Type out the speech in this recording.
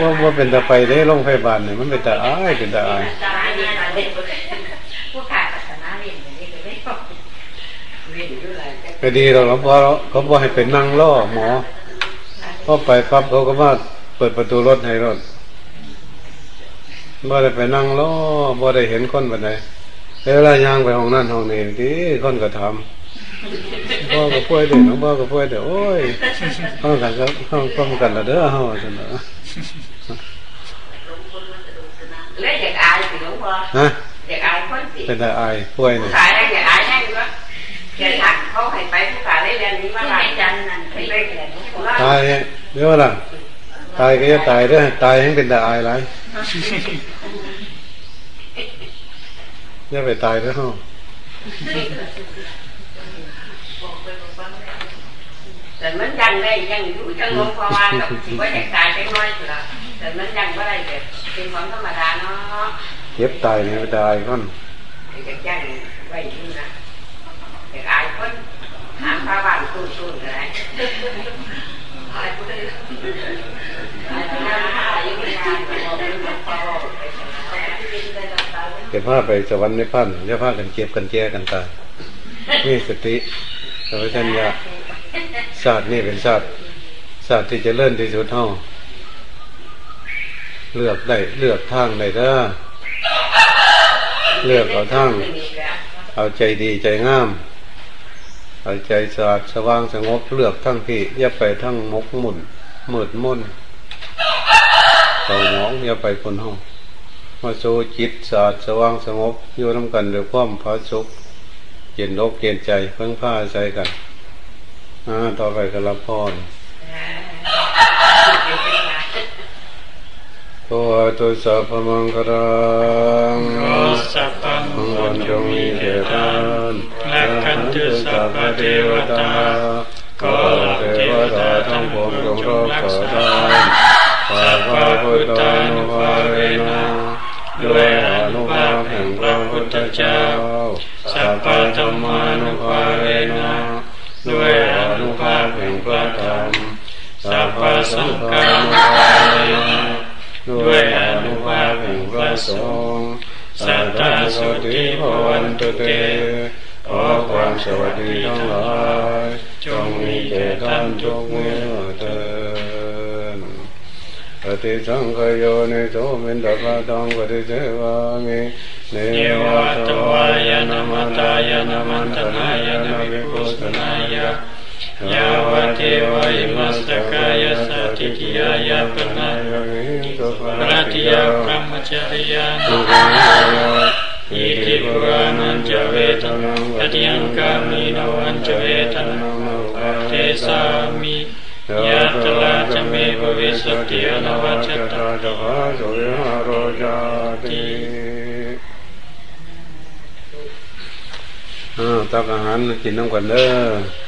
ว่าว่าเป็นตาไปได้โรงพยาบาลเนี่ยมันเป็นตาอายเป็นตาอายตายเนี่ยเด็กผู้ขาดศาสนาเรียนอย่างนี้ก็ไม่ชอบเรียนอยู่ไรก็ดีเราเพราะเขาบอกให้เป็นนั่งล่อหมอพอไปปั๊บเขาก็มาเปิดประตูรถให้รถบ่ได้ไปนั่งล่อบ่ได้เห็นคนแบันไดเวลายางไปห้องนั่นห้องนี้ที่คนก็ถา พ่อก็ป่วยเด้น้องพ่อก็ป่วยเด้อโอ้ยห้องกันก็ห้องพร้อมกันละเด้อเฮาซั่นน่ะเล่นอยากอายสิหลวงพ่อฮะอยากอายคนสิเป็นตาอายป่วยผู้นี่ขายได้อยากอายแน่ก็แกทักเขาให้ไปผู้ขายได้เรียนนี้มาหลายจันนั่นไปเล่นเรียนตายเดี๋ยวล่ะตายก็จะตายเด้อตายให้เป็นตาอายหลายอย่าไปตายเด้อเฮา แต่มันยังได้ยังอยู่จังหลวงพ่อว่ากับสิว่าอยากตายจังน้อยสิละแต่มันยังไม่ได้แบบเป็นของธรรมดาเนาะเจ็บตายนี่เป็นตาอายคนอยากยังไว้อยู่นะอยากอายคนหาพระบ้านตู้ตู้ก็ได้อายผู้ใดอายผู้ใดอายยังไม่ได้บอกเป็นหลวงพ่อไปสอนเขาไม่ได้รับตาเก็บผ้าไปสวรรค์ในพันอย่าพากันเก็บกันแก้กันตายมีสติสัมปชัญญะ ศาตร์นี่เป็นศาตร์ศาตร์ที่จะเลื่อนที่สุดเท่าเลือกได้เลือกทางได้เด้อเลือกเอาทางเอาใจดีใจงาม เอาใจสะอาดสว่างสงบเลือกทั้งพี่อย่าไปทั้งมกมุ่นมืดมุ่นเตาหมองอย่าไปคนห้องมาสู่จิตสะอาดสว่างสงบอยู่น้ำกันด้วยความผาสุกเย็นอกเย็นใจเพิ่งผ้าใส่กัน อ่าต่อไปก็รับพรตัวตุสัพพมังครังขอสัพพังงคคลลจงมีมีแก่แก่ท่านและขันตุสัพพเทวตาก็เทวดาทั้งปวงจงรักษาทานข้าพระพุทธานุภาเวนะด้วยอนุภาพแห่งพระพุทธเจ้าสัพพธรรมานุภาเวนะด้วย นุภาพแห่งพระธรรมสัพพะสังฆานุภาเวนะด้วยอนุภาพแห่งพระสงฆ์สัทธาสุติภวันตุเตขอความสวัสดีทั้งหลายจงมีแก่ท่านทุกเมื่อเถิดปฏิสังขโยนิโสมินตปะตังปฏิเสวามิเนเยวะะตตวาวายนมัตตายนมันตนายนวิปุสนายะ ยาวเทวะอิมัสสกายสัตติทิยายะปนายะปรติยาพระมจริยานอิติปุรานันจเวทนังปฏิยังกามินวันจเวทนังอุปาเทสามิยะตลาจเมภวิสุทธิอนวัชตาจะพาสุยหาโรจาติอ่าตักอาหารกินน้ำกันเด้อ